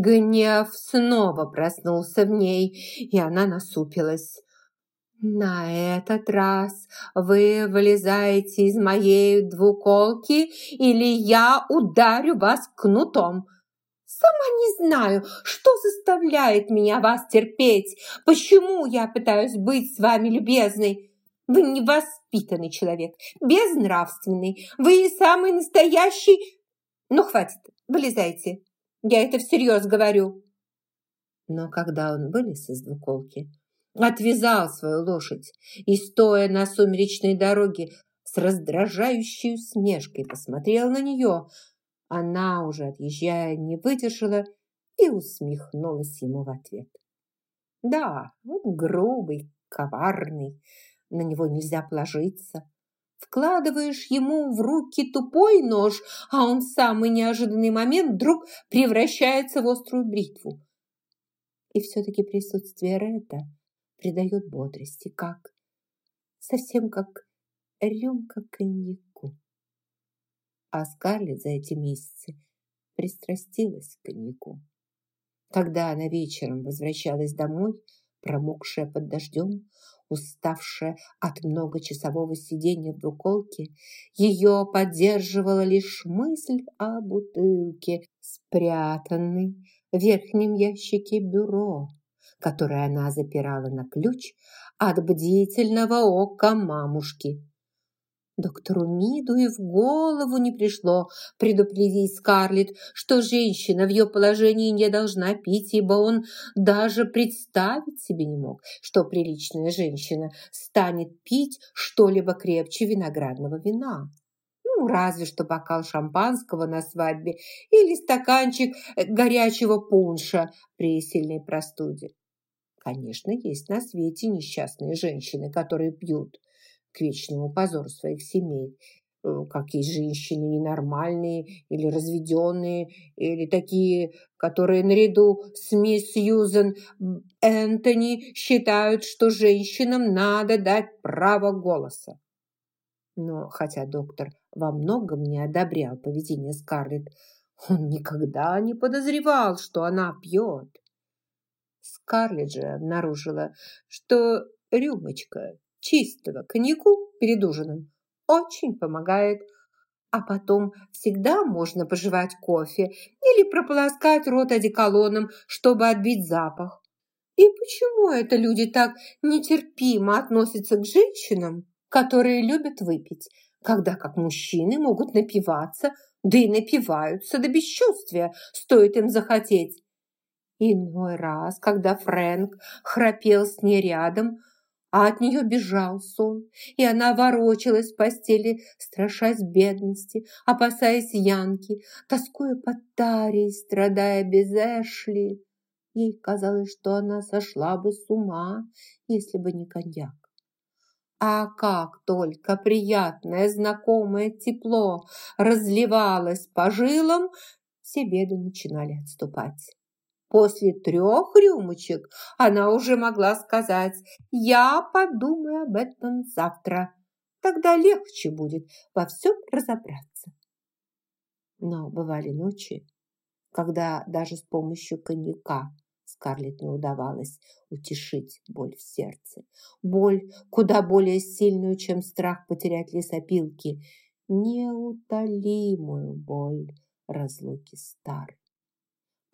Гнев снова проснулся в ней, и она насупилась. «На этот раз вы вылезаете из моей двуколки, или я ударю вас кнутом. Сама не знаю, что заставляет меня вас терпеть, почему я пытаюсь быть с вами любезной. Вы невоспитанный человек, безнравственный, вы самый настоящий... Ну, хватит, вылезайте, я это всерьез говорю». Но когда он вылез из двуколки, отвязал свою лошадь и, стоя на сумеречной дороге, с раздражающей усмешкой посмотрел на нее. Она, уже отъезжая, не выдержала и усмехнулась ему в ответ. Да, он грубый, коварный, на него нельзя положиться. Вкладываешь ему в руки тупой нож, а он в самый неожиданный момент вдруг превращается в острую бритву. И все-таки присутствие Ретта придает бодрости, как совсем как рюмка коньяку. А Скарлетт за эти месяцы пристрастилась к коньяку. Когда она вечером возвращалась домой, промокшая под дождем, уставшая от многочасового сидения в двуколке, ее поддерживала лишь мысль о бутылке, спрятанной в верхнем ящике бюро которое она запирала на ключ от бдительного ока мамушки. Доктору Миду и в голову не пришло предупредить Скарлетт, что женщина в ее положении не должна пить, ибо он даже представить себе не мог, что приличная женщина станет пить что-либо крепче виноградного вина. Ну, разве что бокал шампанского на свадьбе или стаканчик горячего пунша при сильной простуде. Конечно, есть на свете несчастные женщины, которые пьют к вечному позору своих семей. Э, как есть женщины ненормальные или разведенные, или такие, которые наряду с мисс Сьюзен Энтони считают, что женщинам надо дать право голоса. Но хотя доктор во многом не одобрял поведение Скарлетт, он никогда не подозревал, что она пьет. Скарлетт же обнаружила, что рюмочка чистого коньяку перед ужином очень помогает, а потом всегда можно пожевать кофе или прополоскать рот одеколоном, чтобы отбить запах. И почему это люди так нетерпимо относятся к женщинам, которые любят выпить, когда как мужчины могут напиваться, да и напиваются до бесчувствия, стоит им захотеть? Иной раз, когда Фрэнк храпел с ней рядом, а от нее бежал сон, и она ворочалась в постели, страшась бедности, опасаясь Янки, тоскуя по Таре, страдая без Эшли. Ей казалось, что она сошла бы с ума, если бы не коньяк. А как только приятное знакомое тепло разливалось по жилам, все беды начинали отступать. После трех рюмочек она уже могла сказать «Я подумаю об этом завтра». Тогда легче будет во всем разобраться. Но бывали ночи, когда даже с помощью коньяка Скарлетт не удавалось утешить боль в сердце. Боль куда более сильную, чем страх потерять лесопилки. Неутолимую боль разлуки старой.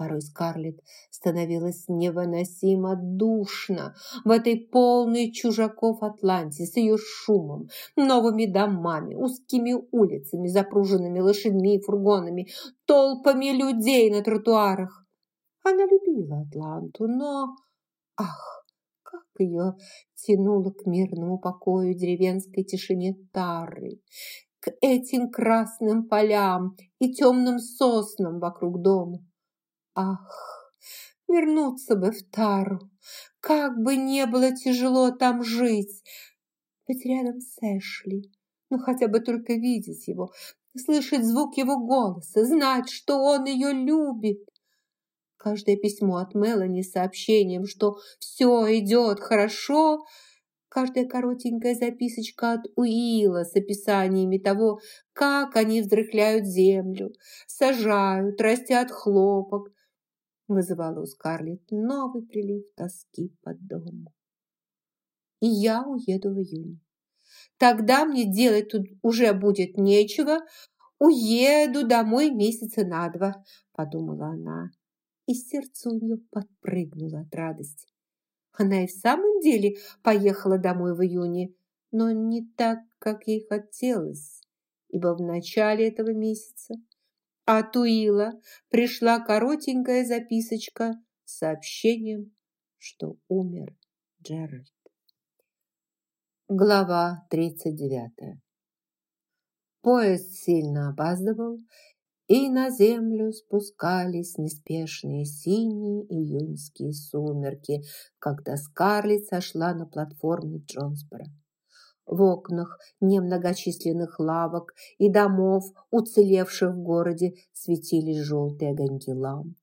Порой Скарлетт становилась невыносимо душно в этой полной чужаков Атланте с ее шумом, новыми домами, узкими улицами, запруженными лошадьми и фургонами, толпами людей на тротуарах. Она любила Атланту, но... Ах, как ее тянуло к мирному покою деревенской тишине Тары, к этим красным полям и темным соснам вокруг дома. Ах, вернуться бы в Тару, как бы не было тяжело там жить. Быть рядом с Эшли, ну хотя бы только видеть его, слышать звук его голоса, знать, что он ее любит. Каждое письмо от Мелани с сообщением, что все идет хорошо, каждая коротенькая записочка от Уилла с описаниями того, как они взрыхляют землю, сажают, растят хлопок, вызывало у Скарлетт новый прилив тоски по дому. И я уеду в июне. Тогда мне делать тут уже будет нечего. Уеду домой месяца на два, подумала она. И сердце у нее подпрыгнуло от радости. Она и в самом деле поехала домой в июне, но не так, как ей хотелось, ибо в начале этого месяца от Уилла пришла коротенькая записочка с сообщением, что умер Джеральд. Глава 39 Поезд сильно опаздывал, и на землю спускались неспешные синие июньские сумерки, когда Скарлетт сошла на платформе Джонсборо. В окнах немногочисленных лавок и домов, уцелевших в городе, светились желтые огоньки ламп.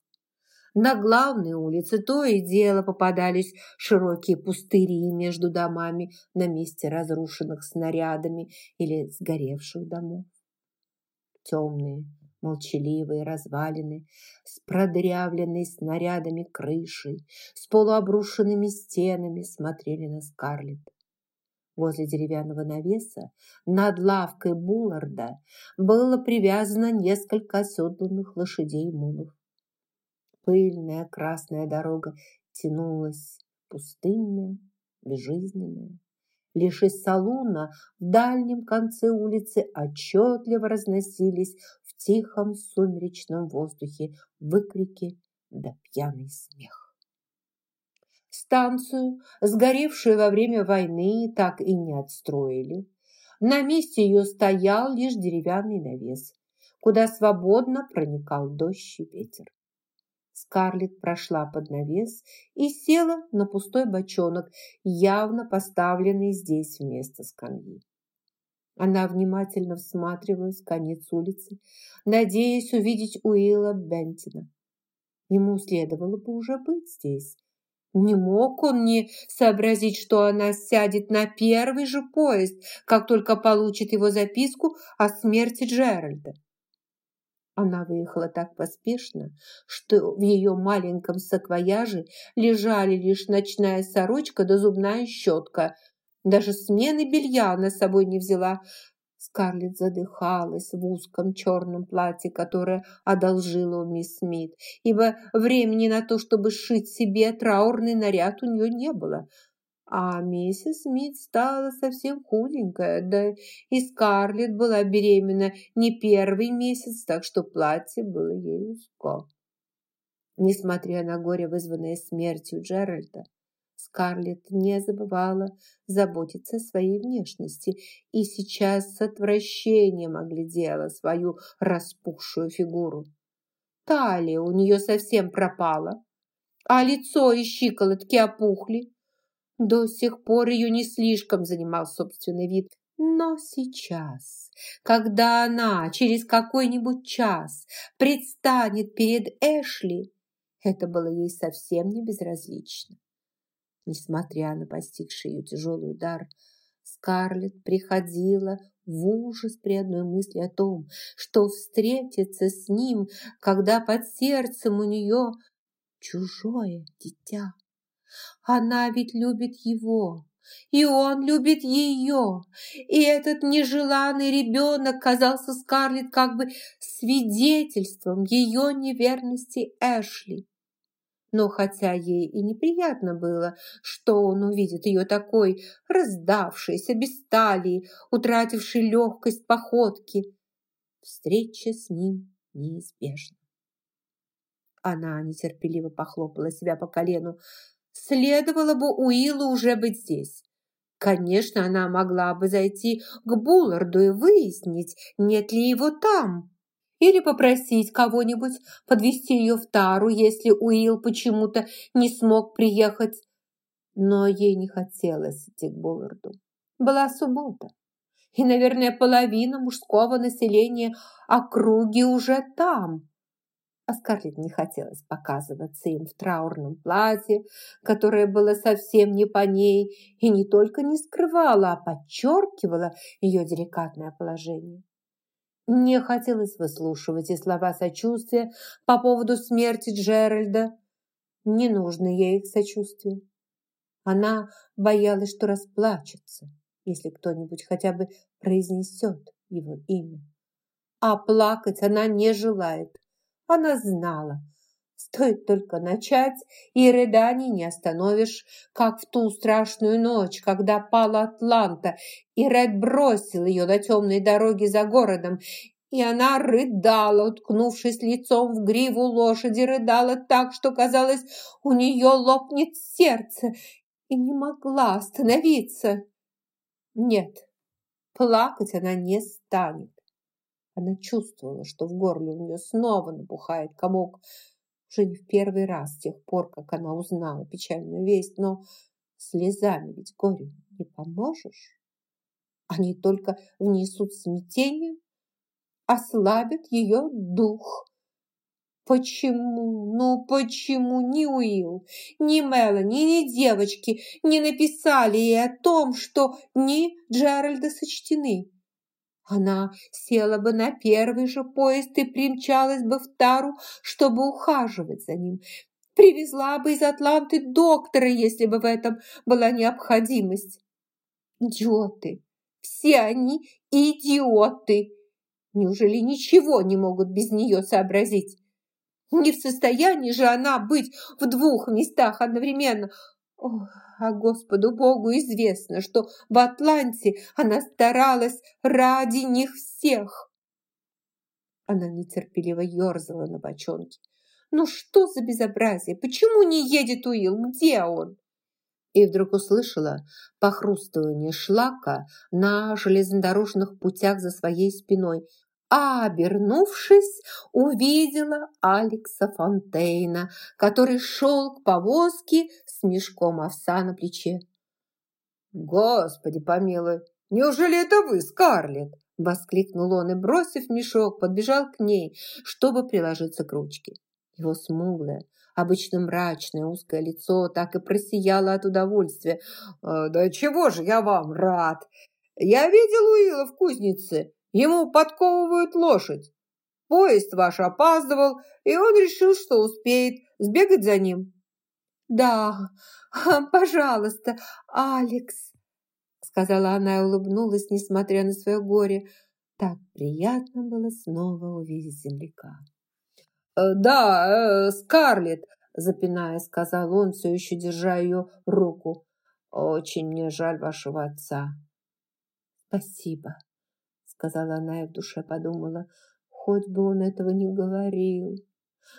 На главной улице то и дело попадались широкие пустыри между домами на месте разрушенных снарядами или сгоревших домов. Темные, молчаливые развалины с продырявленной снарядами крышей, с полуобрушенными стенами смотрели на Скарлетт. Возле деревянного навеса над лавкой Булларда было привязано несколько оседланных лошадей мулов. Пыльная красная дорога тянулась, пустынная, безжизненная. Лишь из салуна в дальнем конце улицы отчетливо разносились в тихом сумеречном воздухе выкрики да пьяный смех. Станцию, сгоревшую во время войны, так и не отстроили. На месте ее стоял лишь деревянный навес, куда свободно проникал дождь и ветер. Скарлетт прошла под навес и села на пустой бочонок, явно поставленный здесь вместо скамьи. Она внимательно всматривалась в конец улицы, надеясь увидеть Уилла Бентина. Ему следовало бы уже быть здесь, не мог он не сообразить, что она сядет на первый же поезд, как только получит его записку о смерти Джеральда. Она выехала так поспешно, что в ее маленьком саквояже лежали лишь ночная сорочка да зубная щетка. Даже смены белья она с собой не взяла, Скарлетт задыхалась в узком черном платье, которое одолжила у мисс Смит, ибо времени на то, чтобы сшить себе траурный наряд, у нее не было. А миссис Смит стала совсем худенькая, да и Скарлетт была беременна не первый месяц, так что платье было ей узко. Несмотря на горе, вызванное смертью Джеральда, Скарлетт не забывала заботиться о своей внешности и сейчас с отвращением оглядела свою распухшую фигуру. Талия у нее совсем пропала, а лицо и щиколотки опухли. До сих пор ее не слишком занимал собственный вид, но сейчас, когда она через какой-нибудь час предстанет перед Эшли, это было ей совсем не безразлично. Несмотря на постигший ее тяжелый удар, Скарлетт приходила в ужас при одной мысли о том, что встретиться с ним, когда под сердцем у нее чужое дитя. Она ведь любит его, и он любит ее. И этот нежеланный ребенок казался Скарлетт как бы свидетельством ее неверности Эшли. Но хотя ей и неприятно было, что он увидит ее такой, раздавшейся, без талии, утратившей легкость походки, встреча с ним неизбежна. Она нетерпеливо похлопала себя по колену. Следовало бы Уиллу уже быть здесь. Конечно, она могла бы зайти к Булларду и выяснить, нет ли его там или попросить кого-нибудь подвести ее в Тару, если Уилл почему-то не смог приехать. Но ей не хотелось идти к Булларду. Была суббота, и, наверное, половина мужского населения округи уже там. А Скарлетт не хотелось показываться им в траурном платье, которое было совсем не по ней и не только не скрывало, а подчеркивало ее деликатное положение. Не хотелось выслушивать и слова сочувствия по поводу смерти Джеральда. Не нужно ей их сочувствие. Она боялась, что расплачется, если кто-нибудь хотя бы произнесет его имя. А плакать она не желает. Она знала, стоит только начать, и рыданий не остановишь, как в ту страшную ночь, когда пала Атланта, и Ред бросил ее на темной дороге за городом, и она рыдала, уткнувшись лицом в гриву лошади, рыдала так, что, казалось, у нее лопнет сердце, и не могла остановиться. Нет, плакать она не станет. Она чувствовала, что в горле у нее снова набухает комок. Уже не в первый раз с тех пор, как она узнала печальную весть, но слезами ведь горю не поможешь. Они только внесут смятение, ослабят ее дух. Почему, ну почему ни Уилл, ни Мелани, ни девочки не написали ей о том, что ни Джеральда сочтены? Она села бы на первый же поезд и примчалась бы в Тару, чтобы ухаживать за ним. Привезла бы из Атланты доктора, если бы в этом была необходимость. Идиоты! Все они идиоты! Неужели ничего не могут без нее сообразить? Не в состоянии же она быть в двух местах одновременно. Ох, а Господу Богу известно, что в Атланте она старалась ради них всех. Она нетерпеливо ерзала на бочонке. «Ну что за безобразие? Почему не едет Уилл? Где он?» И вдруг услышала похрустывание шлака на железнодорожных путях за своей спиной а, обернувшись, увидела Алекса Фонтейна, который шел к повозке с мешком овса на плече. «Господи помилуй, неужели это вы, Скарлетт?» Воскликнул он и, бросив мешок, подбежал к ней, чтобы приложиться к ручке. Его смуглое, обычно мрачное узкое лицо так и просияло от удовольствия. «Э, «Да чего же я вам рад! Я видел Уилла в кузнице. Ему подковывают лошадь. Поезд ваш опаздывал, и он решил, что успеет сбегать за ним. «Да, пожалуйста, Алекс», — сказала она и улыбнулась, несмотря на свое горе. Так приятно было снова увидеть земляка. «Э, «Да, э, Скарлетт», — запиная, сказал он, все еще держа ее руку. «Очень мне жаль вашего отца». «Спасибо», сказала она и в душе подумала, хоть бы он этого не говорил.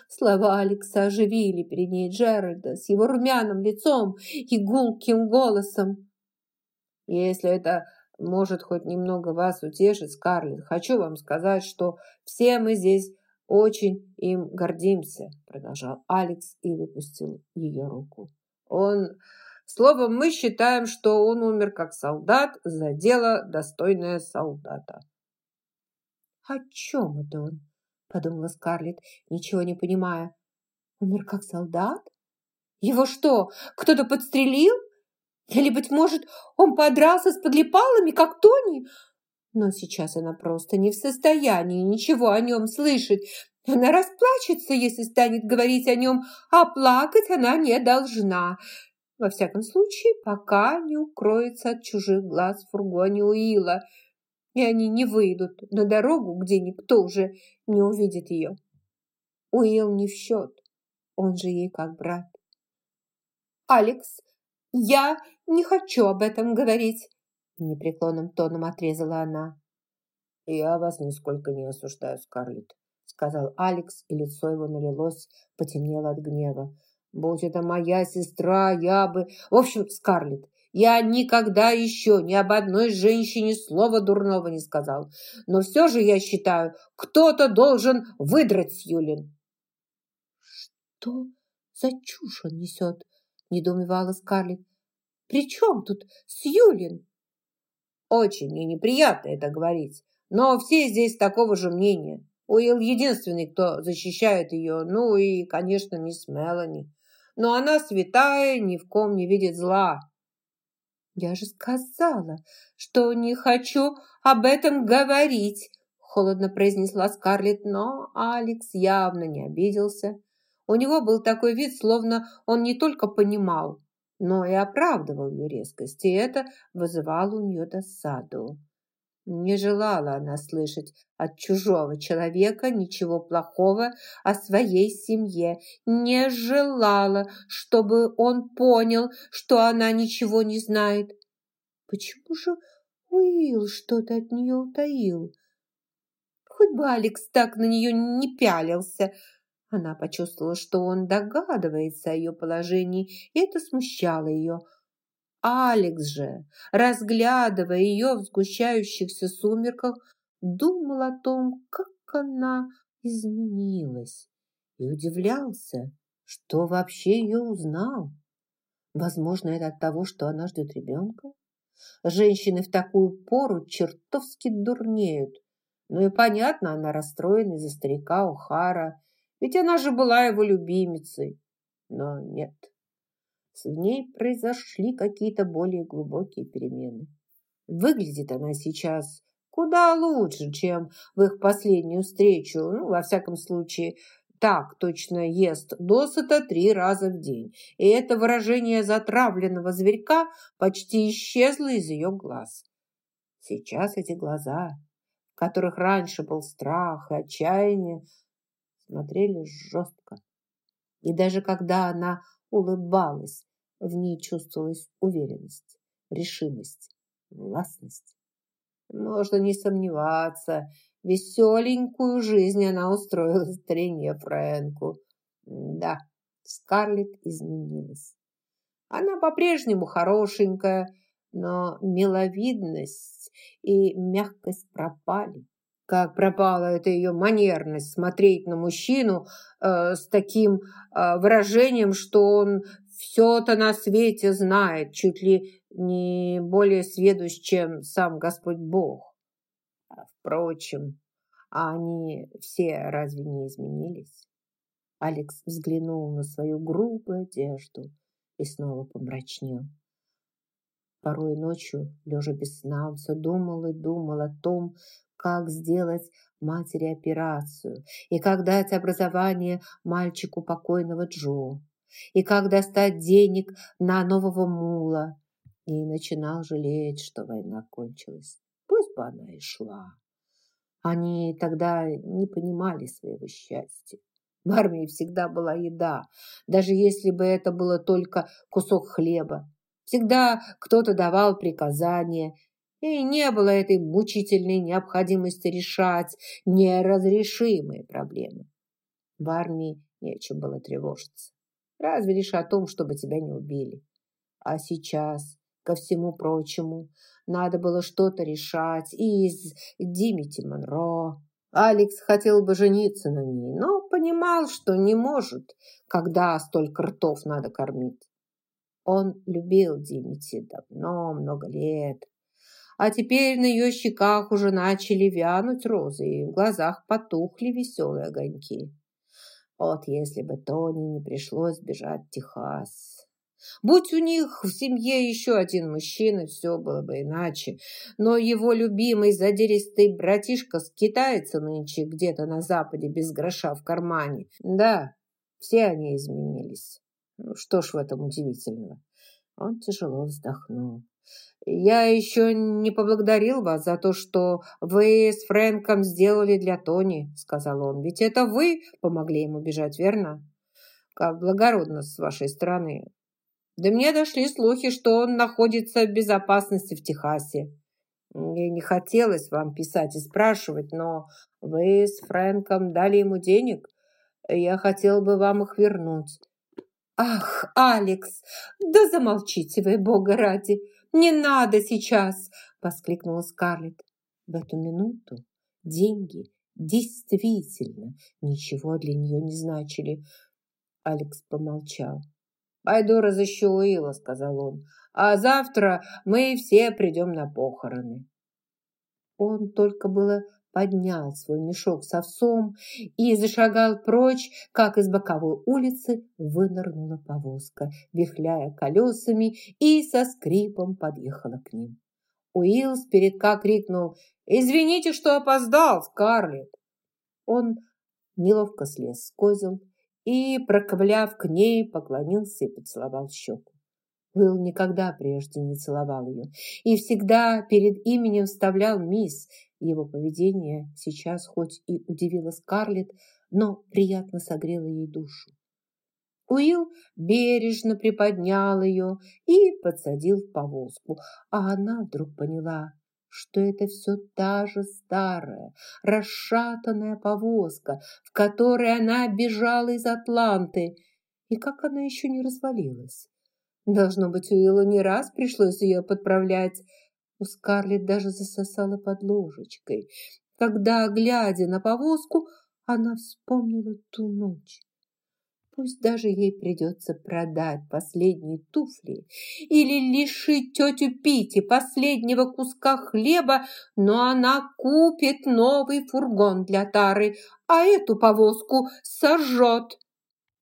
Слова Алекса оживили перед ней Джеральда с его румяным лицом и гулким голосом. «Если это может хоть немного вас утешить, Скарлетт, хочу вам сказать, что все мы здесь очень им гордимся», продолжал Алекс и выпустил ее руку. «Он Словом, мы считаем, что он умер как солдат за дело, достойное солдата. «О чем это он?» – подумала Скарлетт, ничего не понимая. «Умер как солдат? Его что, кто-то подстрелил? Или, быть может, он подрался с подлипалами, как Тони?» Но сейчас она просто не в состоянии ничего о нем слышать. Она расплачется, если станет говорить о нем, а плакать она не должна. Во всяком случае, пока не укроется от чужих глаз в фургоне Уилла, и они не выйдут на дорогу, где никто уже не увидит ее. Уилл не в счет, он же ей как брат. «Алекс, я не хочу об этом говорить», непреклонным тоном отрезала она. «Я вас нисколько не осуждаю, Скарлетт», сказал Алекс, и лицо его налилось, потемнело от гнева. Будь это моя сестра, я бы... В общем, Скарлетт, я никогда еще ни об одной женщине слова дурного не сказал. Но все же, я считаю, кто-то должен выдрать Сьюлин. Что за чушь он несет? Недоумевала Скарлетт. При чем тут Сьюлин? Очень мне неприятно это говорить, но все здесь такого же мнения. Уилл единственный, кто защищает ее, ну и, конечно, мисс Мелани но она святая, ни в ком не видит зла. Я же сказала, что не хочу об этом говорить, холодно произнесла Скарлетт, но Алекс явно не обиделся. У него был такой вид, словно он не только понимал, но и оправдывал ее резкость, и это вызывало у нее досаду. Не желала она слышать от чужого человека ничего плохого о своей семье. Не желала, чтобы он понял, что она ничего не знает. Почему же Уилл что-то от нее утаил? Хоть бы Алекс так на нее не пялился. Она почувствовала, что он догадывается о ее положении, и это смущало ее. Алекс же, разглядывая ее в сгущающихся сумерках, думал о том, как она изменилась, и удивлялся, что вообще ее узнал. Возможно, это от того, что она ждет ребенка. Женщины в такую пору чертовски дурнеют. Ну и понятно, она расстроена из-за старика Ухара, ведь она же была его любимицей. Но нет, в ней произошли какие-то более глубокие перемены. Выглядит она сейчас куда лучше, чем в их последнюю встречу. Ну, во всяком случае, так точно ест досыта три раза в день. И это выражение затравленного зверька почти исчезло из ее глаз. Сейчас эти глаза которых раньше был страх и отчаяние, смотрели жестко. И даже когда она улыбалась, в ней чувствовалась уверенность, решимость, властность. Можно не сомневаться, веселенькую жизнь она устроила старине Фрэнку. Да, Скарлетт изменилась. Она по-прежнему хорошенькая, но миловидность и мягкость пропали. Как пропала эта ее манерность смотреть на мужчину э, с таким э, выражением, что он все-то на свете знает, чуть ли не более сведущ, чем сам Господь Бог. А, впрочем, они все разве не изменились? Алекс взглянул на свою грубую одежду и снова помрачнел. Порой ночью, лежа без сна, он все думал и думал о том, как сделать матери операцию, и как дать образование мальчику покойного Джо, и как достать денег на нового мула. И начинал жалеть, что война кончилась. Пусть бы она и шла. Они тогда не понимали своего счастья. В армии всегда была еда, даже если бы это было только кусок хлеба Всегда кто-то давал приказания, и не было этой мучительной необходимости решать неразрешимые проблемы. В армии не о чем было тревожиться. Разве лишь о том, чтобы тебя не убили. А сейчас, ко всему прочему, надо было что-то решать и из Димити Монро. Алекс хотел бы жениться на ней, но понимал, что не может, когда столько ртов надо кормить. Он любил Димити давно, много лет. А теперь на ее щеках уже начали вянуть розы, и в глазах потухли веселые огоньки. Вот если бы Тони не пришлось бежать в Техас. Будь у них в семье еще один мужчина, все было бы иначе. Но его любимый задиристый братишка скитается нынче где-то на западе без гроша в кармане. Да, все они изменились. Ну, что ж в этом удивительного? Он тяжело вздохнул. «Я еще не поблагодарил вас за то, что вы с Фрэнком сделали для Тони», сказал он. «Ведь это вы помогли ему бежать, верно? Как благородно с вашей стороны. До меня дошли слухи, что он находится в безопасности в Техасе. Мне не хотелось вам писать и спрашивать, но вы с Фрэнком дали ему денег. Я хотел бы вам их вернуть. «Ах, Алекс, да замолчите вы, Бога ради! Не надо сейчас!» – воскликнула Скарлетт. В эту минуту деньги действительно ничего для нее не значили. Алекс помолчал. «Пойду разыщу Уилла», – сказал он. «А завтра мы все придем на похороны». Он только было поднял свой мешок с овсом и зашагал прочь, как из боковой улицы вынырнула повозка, вихляя колесами и со скрипом подъехала к ним. Уилл с передка крикнул «Извините, что опоздал, Скарлетт!» Он неловко слез с козел и, проковыляв к ней, поклонился и поцеловал щеку. Уилл никогда прежде не целовал ее и всегда перед именем вставлял мисс. Его поведение сейчас хоть и удивило Скарлетт, но приятно согрело ей душу. Уилл бережно приподнял ее и подсадил в повозку, а она вдруг поняла, что это все та же старая, расшатанная повозка, в которой она бежала из Атланты, и как она еще не развалилась. Должно быть, Уиллу не раз пришлось ее подправлять. У Скарлетт даже засосала под ложечкой, когда, глядя на повозку, она вспомнила ту ночь. Пусть даже ей придется продать последние туфли или лишить тетю Пити последнего куска хлеба, но она купит новый фургон для Тары, а эту повозку сожжет.